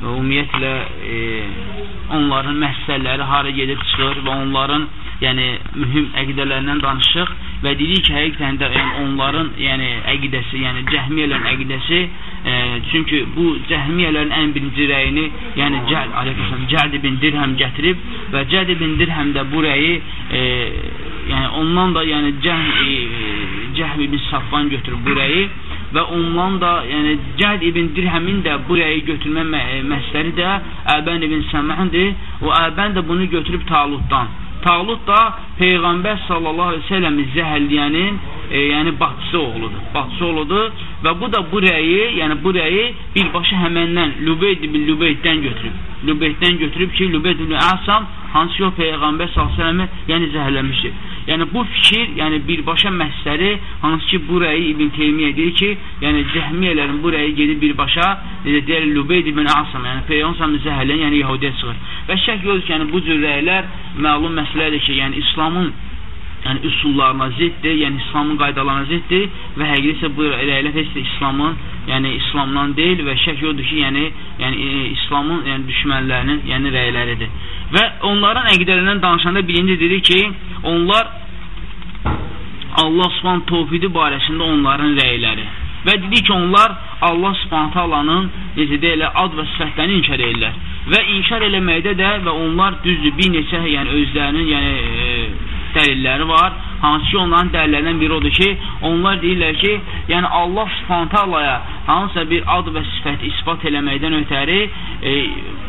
və ümumiyyətlə e, onların məhsəlləri hara gedib çıxır və onların yəni mühüm əqidələrindən danışıq və dedik ki, həqiqətən də yəni, onların yəni əqidəsi, yəni cəhmiyyələrin əqidəsi e, çünki bu cəhmiyyələrin ən birinci rəyini yəni Cəl əleyhissalam Cəd ibn Dirhəm gətirib və Cəd ibn Dirhəm də bu rəyi e, yəni ondan da yəni Cəhm e, Cəhm ibn Safvan götürüb bu rəyi və ondan da yəni Cəd ibn Dirhəmin də bu rəyi götürmə məsləri də Əbən ibn Səməndir. O Əbən də bunu götürüb Talutdan. Talut da Peyğəmbər sallallahu əleyhi və səlləm zəhərləyənin e, yəni bacısı oğludur. Bacısı oğludur və bu da bu rəyi, yəni bu rəyi birbaşa həməndən Lübeyd ibn Lübeyddən götürüb. Lübeyddən götürüb ki, Lübeyd ibn Əsam hansı ki o Peyğəmbər səlləmi yəni zəhərləmişdir. Yəni bu fikir, yəni birbaşa məsələri hansı ki bu rəyi İbn Teymiyyə deyir ki, yəni cəhmiyyələrin bu rəyi gedib birbaşa necə deyir Lübeyd ibn Asam, yəni Peyğəmbər zəhərləyən, yəni Yahudiyə çıxır. Və şək yoxdur ki, yəni bu cür rəylər məlum məsələdir ki, yəni İslamın yəni üsullarına ziddir, yəni İslamın qaydalarına ziddir və həqiqətən isə bu rəylər heç də İslamın, yəni İslamdan deyil və şək yoxdur ki, yəni yəni e, İslamın yəni düşmənlərinin yəni rəyləridir. Və onların əqidələrindən danışanda birinci dedi ki, onlar Allah Subhanahu tövhidi barəsində onların rəyləri. Və dedi ki, onlar Allah Subhanahu taalanın necə deyilə ad və sifətlərini inkar edirlər. Və inkar eləməkdə də və onlar düzdür bir neçə yəni özlərinin yəni e, dəlilləri var. Hansı ki, onların dəlillərindən biri odur ki, onlar deyirlər ki, yəni Allah Subhanahu hansısa bir ad və sifət isbat eləməkdən ötəri e,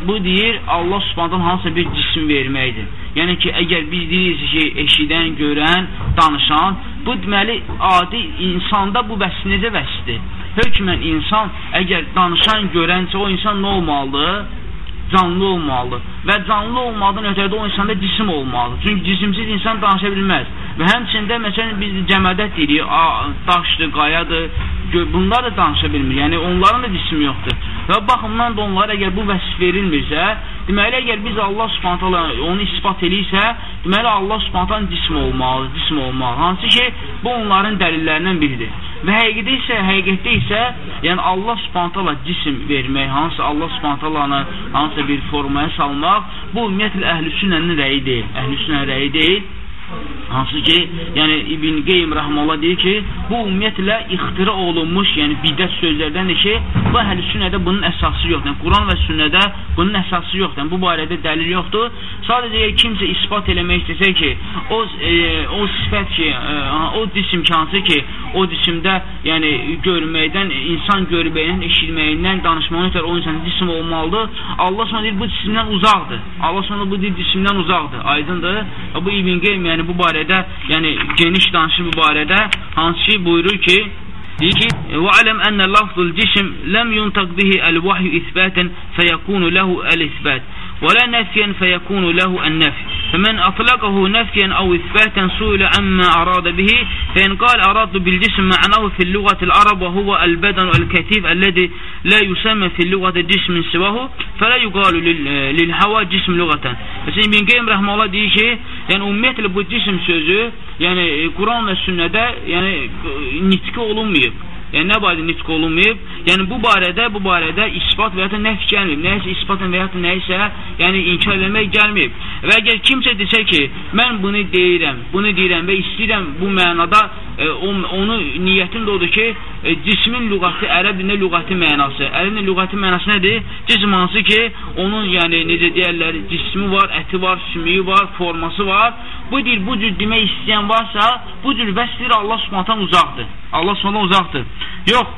bu deyir Allah Subhanahu hansısa bir cisim verməkdir. Yəni ki, əgər biz deyirik ki, eşidən, görən, danışan, bu deməli adi insanda bu vəs necə vəsdir? Hökmən insan əgər danışan, görənsə o insan nə olmalıdır? Canlı olmalıdır. Və canlı olmadan ötədə o insanda cisim olmalıdır. Çünki cisimsiz insan danışa bilməz. Və həmçində məsələn biz cəmədət deyirik, daşdır, qayadır, bunlar da danışa bilmir. Yəni onların da cismi yoxdur. Və baxımdan da onlara əgər bu vəsif verilmirsə, deməli əgər biz Allah Subhanahu onu isbat eləyirsə, deməli Allah Subhanahu cism olmalıdır, cism olmalı. Hansı ki, bu onların dəlillərindən biridir. Və həqiqətdə isə, həqiqətdə isə, yəni Allah Subhanahu cism vermək, hansı Allah Subhanahu hansısa bir formaya salmaq, bu ümumiyyətlə əhlüsünnənin rəyi deyil. Əhlüsünnənin rəyi deyil. Hansı ki, yəni İbn Qeym rəhməllah deyir ki, bu ümumiyyətlə ixtira olunmuş, yəni bidət sözlərdəndir ki, bu əhl-i sünnədə bunun əsası yoxdur. Yəni, Quran və sünnədə bunun əsası yoxdur. Yəni, bu barədə dəlil yoxdur. Sadəcə kimsə ispat eləmək istəsə ki, o, e, o sifət ki, e, o cisim ki, hansı ki, o cisimdə yəni görməkdən, insan görməkdən, eşitməyindən, danışmaqdan ötər o insan cisim olmalıdır. Allah sonra deyir, bu cisimdən uzaqdır. Allah sonra bu deyir, cisimdən uzaqdır. Aydındır. Bu İbn Qeym yəni bu barədə, yəni geniş danışır bu barədə, hansı ki buyurur ki, ki, وَعَلَمْ أَنَّ لَفْظُ الْجِسم لَمْ يُنْتَقْ بِهِ الْوَحْيُ إِثْبَاتًا فَيَكُونُ لَهُ الْإِثْبَاتِ. ولا نفيا فيكون له النفي فمن أطلقه نفيا أو إثباتا سئل عما أراد به فإن قال أراد بالجسم معناه في اللغة العرب وهو البدن الكثيف الذي لا يسمى في اللغة جسم سواه فلا يقال للهوا جسم لغة Mesela İbn Qeym Rəhmallah deyir ki, yəni ümumiyyətlə bu cism sözü, yəni Quran və sünnədə yəni nitqi olunmayıb. Yəni nə barədə nitq olunmayıb? Yəni bu barədə, bu barədə isbat və ya da nəf gəlməyib. Nəyisə isbatla və ya da nəyisə, yəni inkar eləmək gəlməyib. Və əgər kimsə desə ki, mən bunu deyirəm, bunu deyirəm və istəyirəm bu mənada e, onu niyyətim də odur ki, e, cismin lüğəti, ərəb dilində lüğəti mənası. Ərəb dilində lüğəti mənası nədir? Cism hansı ki, onun yəni necə deyərlər, cismi var, əti var, sümüyü var, forması var. Bu deyir, bu cür demək istəyən varsa, bu cür vəsfir Allah Subhanahu uzaqdır. Allah Subhanahu uzaqdır. Yox.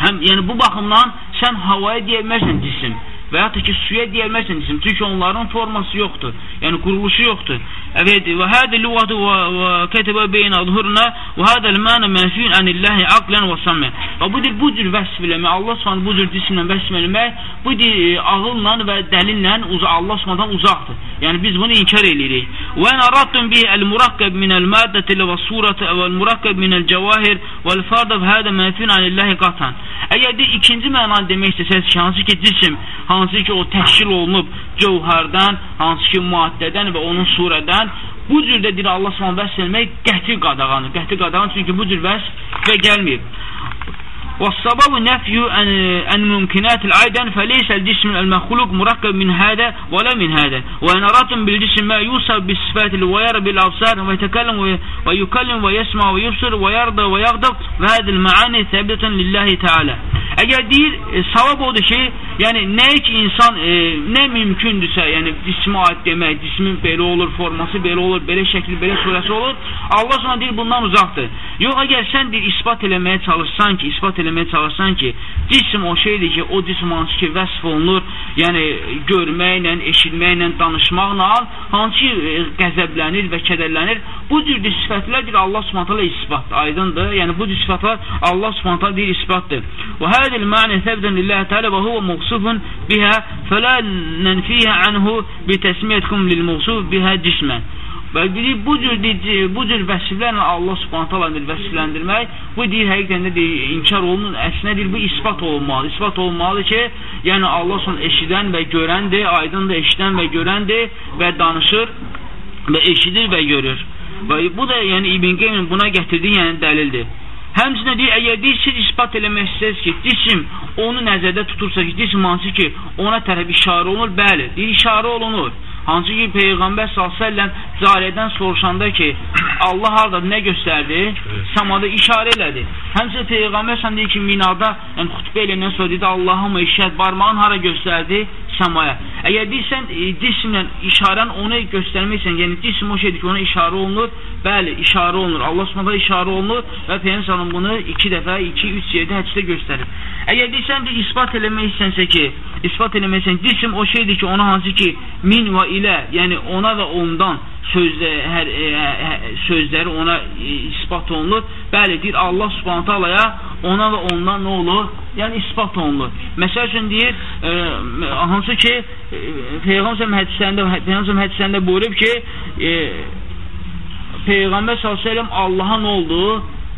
Həm yəni bu baxımdan sən havaya deyə bilməzsən cisim və ya ki suya deyə bilməzsən cisim. Çünki onların forması yoxdur. Yəni quruluşu yoxdur. Evet ve hadi lugatu ve ketebe beyne adhurna ve hadal mana menfiyun anillahi aklen ve samme. Və bu dir bu cür vəsf eləmək, Allah Subhanahu bu cür cisimlə vəsf eləmək, bu dir e, ağılla və dəlillə Allah Subhanahu uzaqdır. Yəni biz bunu inkar eləyirik. Və en aradtum bihi el-murakkab min el-maddati və surati və el-murakkab min el-cawahir və el-fard hada menfiyun anillahi qatan. Əgər də ikinci mənanı demək istəsəz hansı ki cisim, hansı ki o təşkil olunub cövhərdən, hansı ki maddədən və onun surədən, bu cürdə deyir Allah s.ə. vəsf eləmək qəti qadağandır. Qəti qadağan çünki bu cür vəsf və gəlməyib. والسبب نفي عن ممكنات العيدان فليس الجسم المخلوق مركب من هذا ولا من هذا وإن أردتم بالجسم ما يوصف بالصفات ويرى بالأبصار ويتكلم ويكلم ويسمع ويبصر ويرضى ويغضب فهذه المعاني ثابتة لله Teala. Əgər deyir, e, savab odur ki, yəni nəyi ki insan e, nə mümkündürsə, yəni cismə aid demək, cismin belə olur, forması belə olur, belə şəkli, belə surəsi olur, Allah sonra deyir bundan uzaqdır. Yox, əgər sən deyir isbat eləməyə çalışsan ki, isbat eləməyə çalışsan ki, cism o şeydir ki, o cism hansı ki vəsf olunur, yəni görməklə, eşitməklə, danışmaqla, hansı ki e, qəzəblənir və kədərlənir, bu cür sifətlərdir Allah Subhanahu isbat, aydındır. Yəni bu cür sifətlər Allah Subhanahu deyir isbatdır. Və هذا المعنى ثبتا لله تعالى وهو موصوف بها فلا ننفيه عنه بتسميتكم للموصوف بها cismen. Və deyir, bu cür, bu cür vəsiflərlə Allah subhanət hala vəsifləndirmək, bu deyir, həqiqətən də deyir, inkar olunur, əslində deyir, bu ispat olunmalı. İspat olmalı ki, yəni Allah son eşidən və görəndir, aydındır, eşidən və görəndir və danışır və eşidir və görür. Və bu da yəni İbn Qeymin buna gətirdiyi yəni dəlildir. Həmçinin deyir, əgər deyir, siz ispat eləmək istəyirsiniz ki, cisim onu nəzərdə tutursa ki, cisim hansı ki, ona tərəf işarə olunur, bəli, deyir, işarə olunur. Hansı ki, Peyğəmbər s.ə.v cariyədən soruşanda ki, Allah harada nə göstərdi? Samada işarə elədi. Həmçə Peyğəmbər s.ə.v deyir ki, minada, yəni xütbə eləyəndən sonra dedi, Allahım işət barmağın hara göstərdi? Səmaya. Əgər deyirsən, e, cismlə işarən onu göstərməksən, yəni cism o şeydir ki, ona işarə olunur, bəli, işarə olunur. Allah s.ə.v işarə olunur və Peyğəmbər bunu iki dəfə, iki, üç yerdə hədisdə göstərir. Əgər deyirsən, bir ispat eləmək istənsə ki, ispat eləməksən, cism o şeydir ki, ona hansı ki, min və ilə, yəni ona və ondan sözlə, hər, ə, e, ə, sözləri ona ə, e, ispat olunur. Bəli, deyir Allah Subhanahu taalaya ona və ondan nə olur? Yəni isbat olunur. Məsəl üçün deyir, ə, e, hansı ki Peyğəmbər hədislərində Peyğəmbər hədislərində buyurub ki, ə, Peyğəmbər sallallahu əleyhi və səlləm Allaha nə oldu?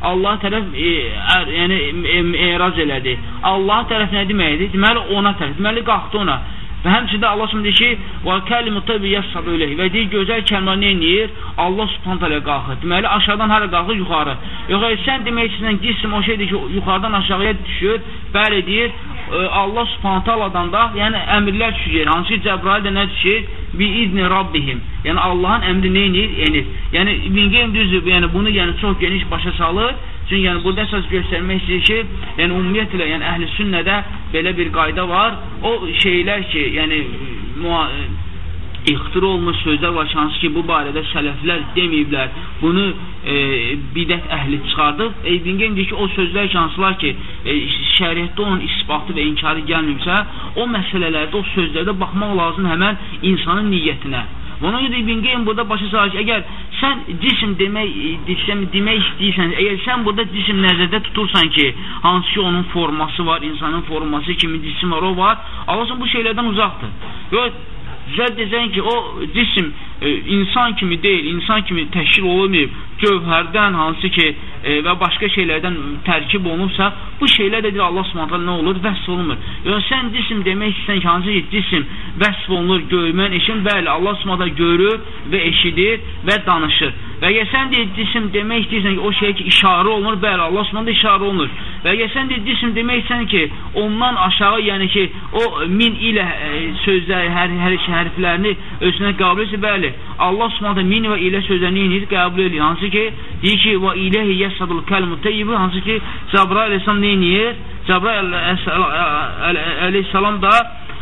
Allah tərəf e, er, yəni e, eraz elədi. Allah tərəf nə deməkdir? Deməli ona tərəf. Deməli qalxdı ona. Və həmçində Allah Subhanahu deyir ki: "Və kəlimu təbi yəsədu ilayh." Və deyir gözəl kəlmə nə edir? Allah Subhanahu taala qalxır. Deməli aşağıdan hara qalxır? Yuxarı. Yox, sən demək istəyirsən cism o şeydir ki, yuxarıdan aşağıya düşür. Bəli deyir, e, Allah Subhanahu taaladan da, yəni əmrlər düşür. Hansı ki Cəbrail də nə düşür? Bi izni Rabbihim. Yəni Allahın əmri edir? Enir. Yəni İbn Qeym düzdür, yəni bunu yəni çox geniş başa salır. Çünki yəni burada əsas göstərmək istəyir ki, yəni ümumiyyətlə, yəni əhl-i sünnədə belə bir qayda var. O şeylər ki, yəni ixtira olmuş sözlər var hansı ki, bu barədə sələflər deməyiblər, bunu e, bidət əhli çıxardıb. E, Qeym deyir ki, o sözlər ki, hansılar ki, e, şəriətdə onun isbatı və inkarı gəlməyibsə, o məsələlərdə, o sözlərdə baxmaq lazım həmən insanın niyyətinə. Ona görə İbn Qeym burada başa salır ki, əgər sən cism demək, cism demək istəyirsən, əgər sən burada cism nəzərdə tutursan ki, hansı ki onun forması var, insanın forması kimi cism var, o var, Allah bu şeylərdən uzaqdır. Yox, zədd edəcəksən ki, o cism e, insan kimi deyil, insan kimi təşkil olunmayıb, cövhərdən hansı ki e, və başqa şeylərdən tərkib olunubsa, bu şeylər də Allah Subhanahu nə olur? Vəsf olunmur. Yəni sən cism demək istəsən ki, hansı ki cism vəsf olunur, görmən, eşin, bəli, Allah Subhanahu görür və eşidir və danışır. Və əgər sən deyir cism demək istəyirsən ki, o şey ki, işarə olunur, bəli, Allah Subhanahu işarə olunur. Və əgər sən deyir cism demək istəyirsən ki, ondan aşağı, yəni ki, o min ilə e, sözləri, hər hər hərflərini özünə qəbul etsə, bəli, Allah Subhanahu min və ilə sözlərini edir, qəbul edir. Hansı ki, deyir ki, və iləhi yəsadul kəlmü teyyibi, hansı ki, Cəbrail əleyhissalam nə edir? Cəbrail əleyhissalam da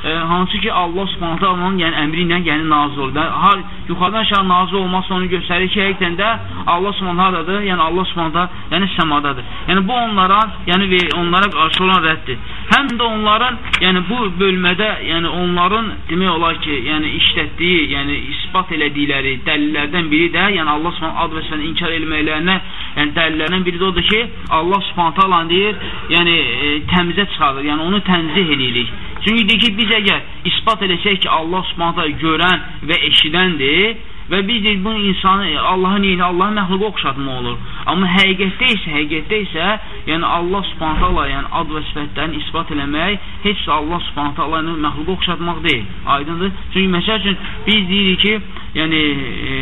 e, hansı ki Allah Subhanahu taalanın yəni əmri ilə yəni nazil olur. Har yuxarıdan aşağı nazil olması onu göstərir ki, həqiqətən də Allah Subhanahu hardadır? Yəni Allah Subhanahu yəni səmadadır. Yəni bu onlara, yəni və onlara qarşı olan rəddir. Həm də onların yəni bu bölmədə, yəni onların demək olar ki, yəni işlətdiyi, yəni isbat elədikləri dəlillərdən biri də, yəni Allah Subhanahu ad və sənə inkar etməklərinə, yəni dəlillərdən biri də odur ki, Allah Subhanahu taala deyir, yəni e, təmizə çıxardır. Yəni onu tənzih edirik. Çünki deyir ki, biz əgər ispat edəcək ki, Allah subhanətə görən və eşidəndir və biz deyir, bunu insanı, Allaha neyini, Allahın məxluqa oxşatma olur. Amma həqiqətdə isə, həqiqətdə isə, yəni Allah subhanətə Allah, yəni ad və sifətlərini ispat eləmək, heç də Allah subhanətə Allahın məxluqa oxşatmaq deyil. Aydındır? Çünki məsəl üçün, biz deyirik ki, yəni e,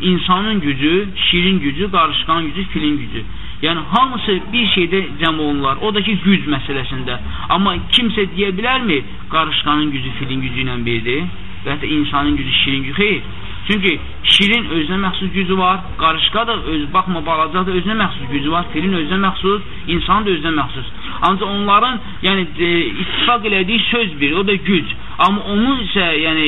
insanın gücü, şirin gücü, qarışqan gücü, filin gücü. Yəni hamısı bir şeydə cəm olunurlar. O da ki güc məsələsində. Amma kimsə deyə bilərmi qarışqanın gücü filin gücü ilə birdir? Və ya insanın gücü şirin gücü? Xeyr. Çünki şirin özünə məxsus gücü var, qarışqa da öz baxma balaca da özünə məxsus gücü var, filin özünə məxsus, insan da özünə məxsus. Ancaq onların yəni e, ittifaq elədiyi söz bir, o da güc. Amma onun isə yəni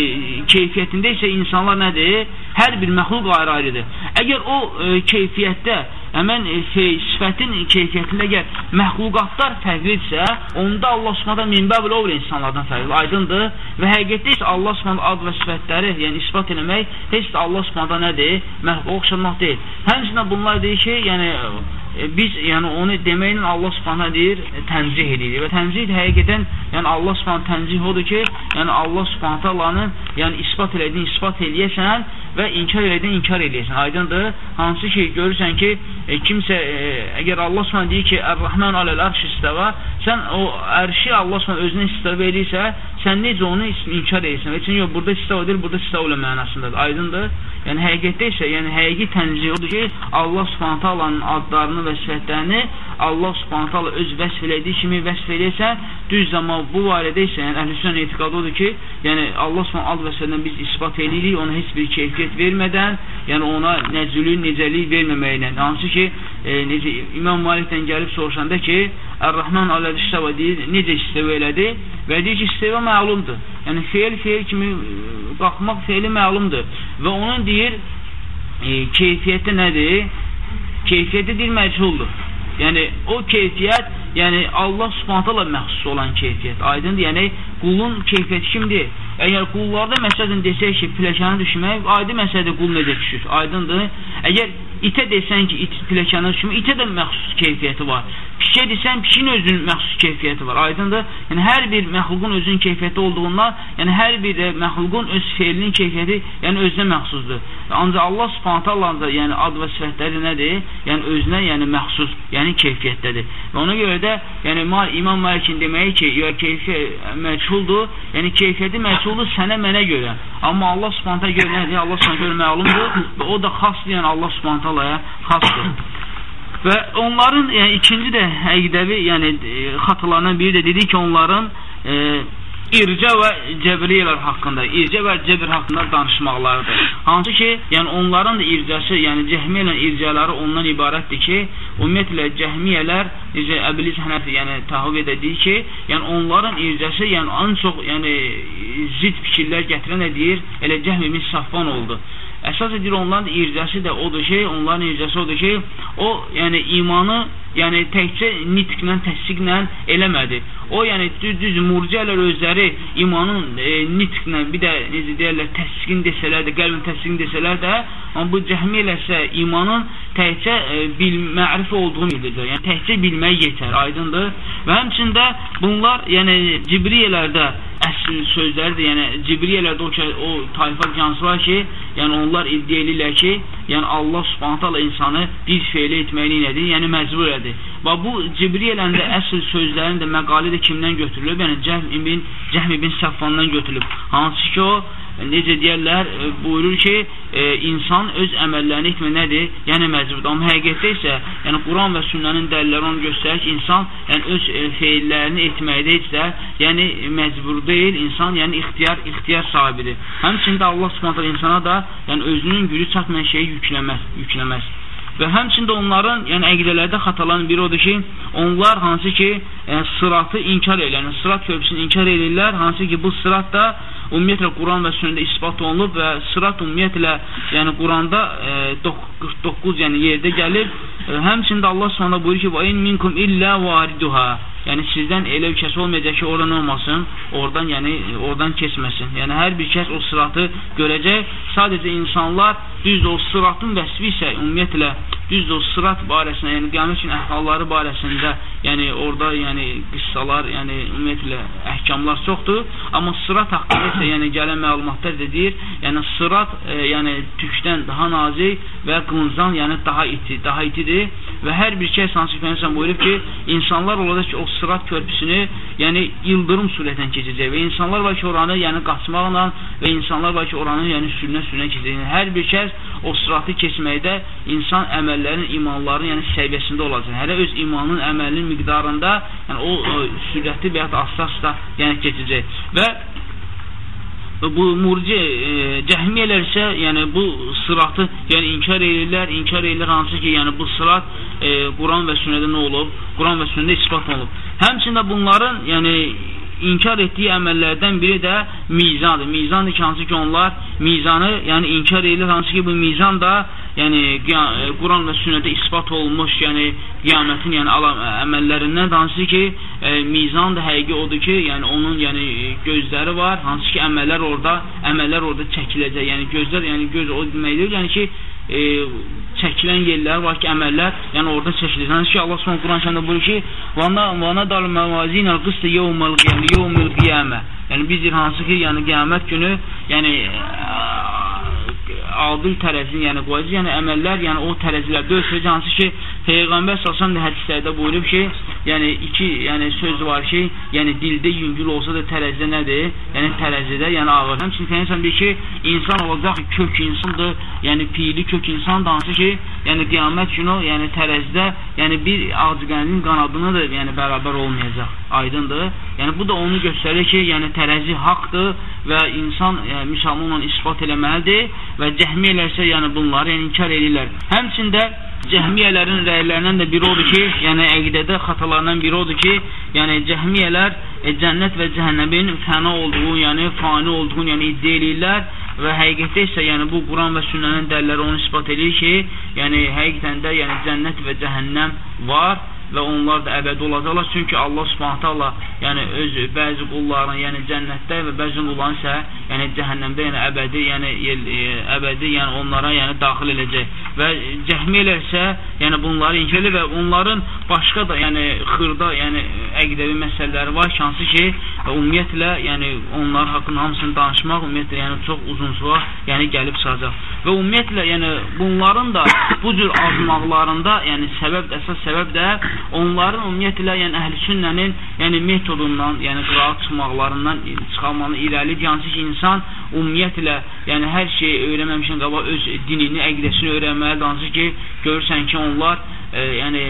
keyfiyyətində isə insanlar nədir? Hər bir məxluq ayrı-ayrıdır. Əgər o e, keyfiyyətdə həmən e, şey, sifətin keyfiyyətində əgər məxluqatlar fərqlidirsə, onda Allah Subhanahu minbəbil olur insanlardan fərqli, aydındır. Və həqiqətdə isə Allah Subhanahu ad və sifətləri, yəni isbat etmək heç də Allah Subhanahu nədir? Məxluqa oxşamaq deyil. Həmçinin bunlar deyir ki, yəni e, biz yəni onu deməklə Allah Subhanahu deyir, tənzih edir. Və tənzih həqiqətən yəni Allah Subhanahu tənzih odur ki, yəni Allah Subhanahu taalanın yəni isbat elədiyini isbat eləyəsən və inkar elədiyini inkar eləyəsən. Aydındır? Hansı ki görürsən ki, e, kimsə e, əgər Allah Subhanahu deyir ki, Ər-Rahman aləl ərş istəva, sən o ərşi Allah Subhanahu özünə istəva edirsə, sən necə onu inkar edirsən? Heç yox, burada istəva edir, burada istəva mənasındadır. Aydındır? Yəni həqiqətdə isə, yəni həqiqi tənzih odur ki, Allah Subhanahu taalanın adlarını və sifətlərini Allah Subhanahu taala öz vəsf elədiyi kimi vəsf eləyirsə, düz zaman bu barədə isə yəni əhlüsünnə etiqadı odur ki, yəni Allah Subhanahu ad və sifətlərini biz isbat eləyirik, ona heç bir keyfiyyət vermədən, yəni ona nəcülük, necəlik verməməklə. Hansı ki, e, necə İmam Malikdən gəlib soruşanda ki, Ər-Rahman aləl istəvə deyir, necə istəvə elədi? Və deyir ki, istəvə məlumdur. Yəni feil feil kimi e, qalxmaq feili məlumdur. Və onun deyir e, keyfiyyəti nədir? Keyfiyyəti deyir məchuldur. Yəni o keyfiyyət, yəni Allah Subhanahu məxsus olan keyfiyyət. Aydındır? Yəni qulun keyfiyyəti kimdir? Əgər qullarda məsələn desək ki, piləkana düşmək, adi məsələdə qul necə düşür? Aydındır? Əgər itə desən ki, it piləkana düşmür, itə də məxsus keyfiyyəti var. Pişə desən, pişin özünün məxsus keyfiyyəti var. Aydındır? Yəni hər bir məxluqun özünün keyfiyyəti olduğundan, yəni hər bir də məxluqun öz feilinin keyfiyyəti, yəni özünə məxsusdur. Ancaq Allah Subhanahu taala yəni ad və sifətləri nədir? Yəni özünə, yəni məxsus, yəni keyfiyyətdədir. Və ona görə də, yəni İmam Malikin deməyi ki, ya keyfiyyət məchuldur, yəni keyfiyyəti məchuldur sənə, mənə görə. Amma Allah Subhanahu görə nədir? Allah Subhanahu görə məlumdur və o da xasdır, yəni Allah Subhanahu xasdır. Və onların yəni ikinci də əqidəvi, yəni e, xatalarından biri də dedi ki, onların e, ircə və cəbriyələr haqqında, ircə və cəbr haqqında danışmaqlarıdır. Hansı ki, yəni onların da ircəsi, yəni cəhmiyə ilə ircələri ondan ibarətdir ki, ümumiyyətlə cəhmiyələr necə Əblis Hənəfi, yəni təhavv edir ki, yəni onların ircəsi, yəni ən çox, yəni zid fikirlər gətirən nə deyir? Elə Cəhm ibn Safvan oldu. Əsas edir onların ircəsi də odur ki, onların ircəsi odur ki, o yəni imanı yəni təkcə nitqlə, təsdiqlə eləmədi. O yəni düz, düz murciələr özləri imanın e, nitqlə, bir də necə deyirlər, təsdiqin desələr də, qəlbin təsdiqin desələr də, amma bu cəhmi eləsə imanın təkcə e, bil mərif olduğunu bildirəcək. Yəni təkcə bilmək yetər, aydındır. Və həmçində bunlar yəni cibriyələrdə əsl sözlərdir. Yəni cibriyələrdə o, o tayfa cansı var ki, yəni onlar iddia edirlər ki, yəni Allah Subhanahu taala insanı bir feil etməli nədir? Yəni məcbur edir. Və bu Cibriyələndə əsl sözlərin də məqalə də kimdən götürülüb? Yəni Cəhm ibn Cəhm ibn Səffandan götürülüb. Hansı ki o necə deyərlər, e, buyurur ki, e, insan öz əməllərini etmə nədir? Yəni məcburdur. Amma həqiqətdə isə, yəni Quran və sünnənin dəlilləri onu göstərir ki, insan yəni öz e, feillərini etməkdə də, yəni məcbur deyil, insan yəni ixtiyar ixtiyar sahibidir. Həmçində Allah Subhanahu insana da yəni özünün gücü çatmayan şeyi yükləməz, yükləməz. Və həmçində onların, yəni əqidələrdə xataların biri odur ki, onlar hansı ki, yəni, sıratı inkar edirlər, yəni sırat köprüsünü inkar edirlər, hansı ki, bu sırat da ümumiyyətlə Quran və sünnədə isbat olunub və sırat ümumiyyətlə, yəni Quranda e, 49 yəni yerdə gəlib. E, həmçində Allah Subhanahu buyurur ki: "Və in minkum illə variduha." Yəni sizdən elə bir kəs olmayacaq ki, oradan olmasın, oradan yəni oradan keçməsin. Yəni hər bir kəs o sıratı görəcək. Sadəcə insanlar düzdür o sıratın vəsfi isə ümumiyyətlə düzdür sırat barəsində, yəni qiyamət üçün əhvalları barəsində, yəni orada yəni qıssalar, yəni ümumiyyətlə əhkamlar çoxdur. Amma sırat haqqında isə yəni gələn məlumatlar da deyir, yəni sırat e, yəni tükdən daha nazik və qılıncdan yəni daha iti, daha itidir və hər bir kəs ki, Peyğəmbər buyurub ki, insanlar olacaq ki, o sırat körpüsünü, yəni ildırım sürətlə keçəcək və insanlar var ki, oranı yəni qaçmaqla və insanlar var ki, oranı yəni sürünə-sürünə keçəcək. Yəni, hər bir kəs o sıratı keçməkdə insan əməllərin, imanların yəni səviyyəsində olacaq. Hərə öz imanın, əməlinin miqdarında yəni o, o sürətli və ya da asta-asta yəni keçəcək. Və bu murci e, cəhmiyyələr isə yəni bu sıratı yəni inkar edirlər, inkar edirlər hansı ki, yəni bu sırat e, Quran və sünnədə nə olub? Quran və sünnədə isbat olunub. Həmçində bunların yəni inkar etdiyi əməllərdən biri də mizandır. Mizandır ki, hansı ki onlar mizanı, yəni inkar edirlər hansı ki bu mizan da yəni e, Quran və sünnədə isbat olunmuş, yəni qiyamətin yəni alam, əməllərindən hansı ki, e, mizan da həqiqi odur ki, yəni onun yəni gözləri var, hansı ki, əməllər orada, əməllər orada çəkiləcək. Yəni gözlər, yəni göz o deməkdir, yəni ki, e, çəkilən yerlər var ki, əməllər, yəni orada çəkilir. Hansı ki, Allah Subhanahu Quran-Kərimdə buyurur ki: "Və na və nadal mawazinal qist yawmal qiyamə, yawmil qiyamə." Yəni biz deyir hansı ki, yəni qiyamət günü, yəni adil tərəzini yəni qoyacaq. Yəni əməllər, yəni o tərəzilərdə ölçüləcək hansı ki, Peyğəmbər sallallahu əleyhi hədislərdə buyurub ki, yəni iki yəni söz var ki, yəni dildə yüngül olsa da tərəzidə nədir? Yəni tərəzidə, yəni ağır. Həmçinin Peyğəmbər deyir ki, insan olacaq kök insandır, yəni piyli kök insan da hansı ki, yəni qiyamət günü, yəni tərəzidə, yəni bir ağcıqanın qanadına da yəni bərabər olmayacaq. Aydındır? Yəni bu da onu göstərir ki, yəni tərəzi haqqdır və insan yəni, müsəlmanla isbat eləməlidir və cəhmiyyələr isə yəni bunları yəni, inkar edirlər. Həmçində cəhmiyyələrin rəylərindən də biri odur ki, yəni əqidədə xatalarından biri odur ki, yəni cəhmiyyələr e, cənnət və cəhənnəmin fəna olduğu, yəni fani olduğunu yəni iddia edirlər və həqiqətdə isə yəni bu Quran və sünnənin dəlilləri onu isbat edir ki, yəni həqiqətən də yəni cənnət və cəhənnəm var və onlar da əbədi olacaqlar. Çünki Allah Subhanahu taala yəni öz bəzi qullarını, yəni cənnətdə və bəzi qullarını isə yəni cəhənnəmdə, yəni əbədi, yəni e, əbədi, yəni onlara yəni daxil edəcək. Və cəhmiyələr isə yəni bunları inkar və onların başqa da yəni xırda, yəni əqidəvi məsələləri var ki, hansı ki, ümumiyyətlə yəni onlar haqqında hamısını danışmaq ümumiyyətlə yəni çox uzun sual yəni gəlib çıxacaq. Və ümumiyyətlə yəni bunların da bu cür azmaqlarında yəni səbəb əsas səbəb də onların ümumiyyətlə yəni əhlüsünnənin yəni metodundan, yəni qıraat çıxmaqlarından çıxarmanı irəlidir. Hansı ki, insan ümumiyyətlə yəni hər şeyi öyrənməmişdən qabaq öz dinini, əqidəsini öyrənməlidir. Hansı ki, görürsən ki, onlar e, yəni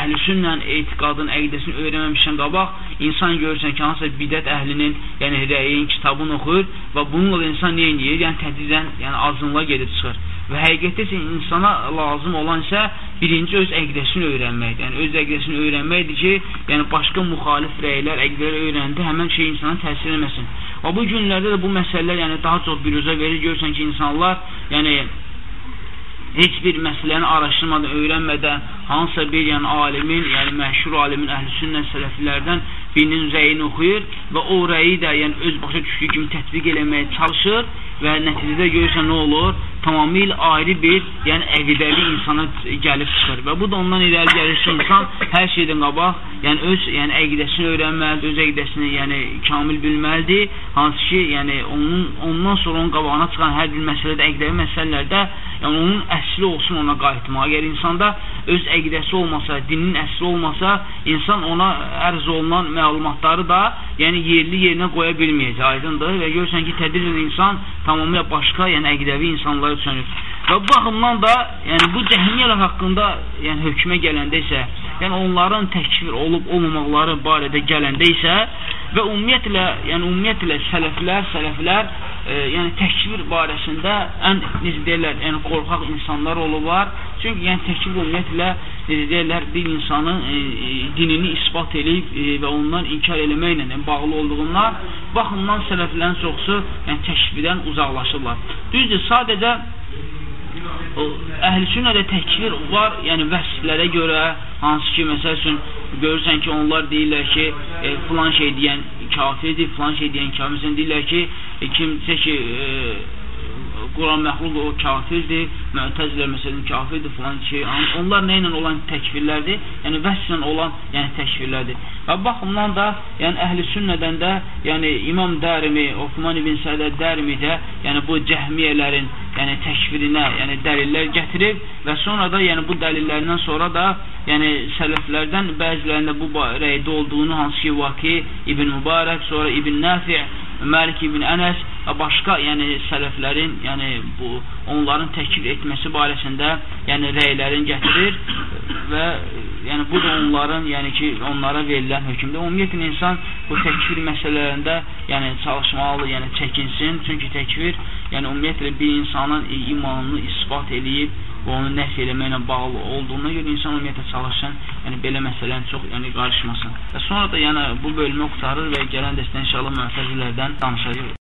əhlüsünnən etiqadın, əqidəsini öyrənməmişdən qabaq insan görürsən ki, hansısa bidət əhlinin, yəni rəyin, kitabını oxuyur və bununla da insan nə edir? Yəni tədricən, yəni azınlığa gedib çıxır. Və həqiqətdə isə insana lazım olan isə birinci öz əqidəsini öyrənməkdir. Yəni öz əqidəsini öyrənməkdir ki, yəni başqa müxalif rəylər, əqidələr öyrəndə həmin şey insana təsir etməsin. Və bu günlərdə də bu məsələlər yəni daha çox biruzə verir. Görürsən ki, insanlar yəni heç bir məsələni araşdırmadan, öyrənmədən hansısa bir yəni alimin, yəni məşhur alimin, əhlüsünnə sələfilərdən birinin rəyini oxuyur və o rəyi də yəni öz başa düşdüyü kimi tətbiq eləməyə çalışır və nəticədə görürsən nə olur? Tamamilə ayrı bir, yəni əqidəli insana gəlib çıxır. Və bu da ondan irəli gəlir ki, insan hər şeydən qabaq, yəni öz yəni əqidəsini öyrənməlidir, öz əqidəsini yəni kamil bilməlidir. Hansı ki, yəni onun ondan sonra onun qabağına çıxan hər bir məsələdə əqidəvi məsələlərdə yəni onun əsli olsun ona qayıtmaq. Əgər insanda öz əqidəsi olmasa, dinin əsli olmasa, insan ona ərz olunan məlumatları da yəni yerli yerinə qoya bilməyəcək. Aydındır? Və görürsən ki, tədricən insan tamamilə başqa, yəni əqidəvi insanlara sönür. Və bu baxımdan da, yəni bu cəhmiyyələr haqqında, yəni hökmə gələndə isə, yəni onların təkfir olub olmamaqları barədə gələndə isə və ümumiyyətlə, yəni ümumiyyətlə sələflər, sələflər e, yəni təkfir barəsində ən necə deyirlər, yəni qorxaq insanlar olurlar. Çünki yəni təkfir ümumiyyətlə necə deyirlər, bir insanın e, e, dinini isbat edib e, və ondan inkar eləməklə yəni, bağlı olduğundan baxımdan sələflərin çoxusu yəni təkfirdən uzaqlaşırlar. Düzdür, sadəcə əhl-sünnədə təkfir var, yəni vəsflərə görə, hansı ki, məsəl üçün, görürsən ki, onlar deyirlər ki, e, filan şey deyən kafirdir, filan şey deyən kafir, məsələn, deyirlər ki, e, kimsə ki, e, Quran məxluq o kafirdir, müətəzilər məsələn kafirdir filan şey. Onlar nə ilə olan təkfirlərdir? Yəni vəsflə olan, yəni təkfirlərdir. Və baxımdan da, yəni əhli sünnədən də, yəni İmam Dərimi, Osman ibn Sədə Dərimi də, yəni bu cəhmiyyələrin yəni təkfirinə, yəni dəlillər gətirib və sonra da yəni bu dəlillərdən sonra da yəni sələflərdən bəzilərində bu rəydə olduğunu hansı ki Vaki İbn Mübarək, sonra İbn Nafi' Məlik ibn Ənəs başqa, yəni sələflərin, yəni bu onların təkfir etməsi barəsində, yəni rəylərin gətirir və yəni bu da onların, yəni ki, onlara verilən hökmdür. Ümumiyyətlə insan bu təkfir məsələlərində, yəni çalışmalı, yəni çəkinsin. Çünki təkfir, yəni ümumiyyətlə bir insanın imanını isbat eləyib və onu nəf eləməklə bağlı olduğuna görə insan ümumiyyətlə çalışsın, yəni belə məsələlərin çox yəni qarışmasın. Və sonra da yəni bu bölümü qutarır və gələn dəstə inşallah müəffəzilərdən danışacağıq.